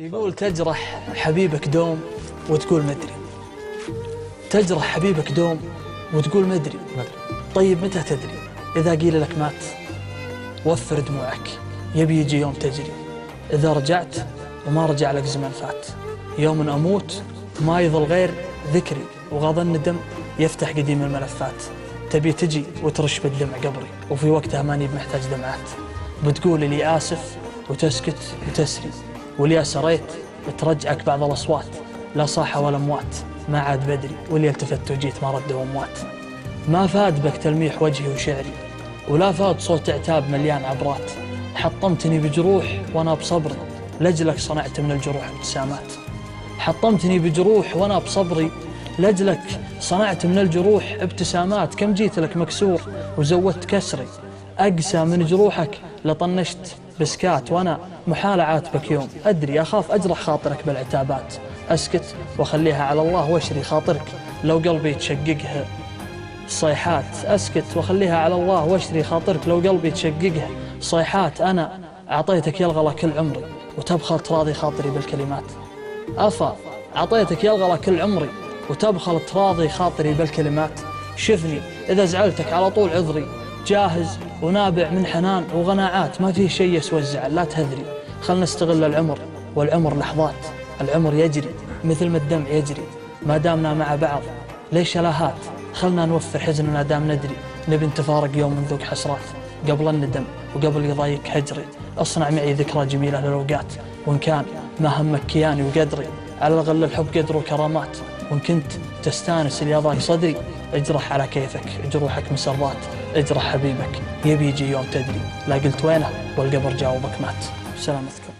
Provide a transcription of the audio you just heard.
يقول تجرح حبيبك دوم وتقول مدري تجرح حبيبك دوم وتقول مدري طيب متى تدري؟ إذا قيل لك مات وفر دموعك يبي يجي يوم تجري. إذا رجعت وما رجع لك زمن فات. يوم أموت ما يظل غير ذكري وغض الندم يفتح قديم الملفات تبي تجي وترش بالدمع قبري وفي وقتها ماني بمحتاج دمعات. بتقول لي آسف وتسكت وتسري. واللي سريت ترجعك بعض الأصوات. لا صاحة ولا أموات ما عاد بدري. واللي التفت وجيت ما ردوا أموات ما فاد بك تلميح وجهي وشعري. ولا فاد صوت عتاب مليان عبرات. حطمتني بجروح وأنا بصبري. لجلك صنعت من الجروح ابتسامات. حطمتني بجروح وأنا بصبري. لجلك صنعت من الجروح ابتسامات. كم جيت لك مكسور وزودت كسري. أقسى من جروحك لطنشت. بسكات وأنا محال عاتبك يوم. أدري أخاف أجرح خاطرك بالعتابات. أسكت وأخليها على الله واشري خاطرك. لو قلبي تشققها. صيحات أسكت وأخليها على الله واشري خاطرك. لو قلبي تشققها. صيحات أنا أعطيتك يلغى كل عمري وتبخل تراضي خاطري بالكلمات. أفا أعطيتك يلغى كل عمري وتبخل تراضي خاطري بالكلمات. شفني إذا زعلتك على طول عذري. جاهز ونابع من حنان وغناعات. ما فيه شيء يسوى الزعل لا تهذري خلنا نستغل العمر والعمر لحظات. العمر يجري مثل ما الدمع يجري. ما دامنا مع بعض ليش لاهات خلنا نوفر حزننا دام ندري. نبي نتفارق يوم نذوق حسرات. قبل الندم وقبل يضايق هجري اصنع معي ذكرى جميلة للأوقات. وإن كان ما همك كياني وقدري على الأقل الحب قدر وكرامات. وإن كنت تستانس اللي ضاق صدري اجرح على كيفك جروحك مسرات اجرح حبيبك. يبي يجي يوم تدري. لا قلت وينه؟ والقبر جاوبك مات. سلامتكم.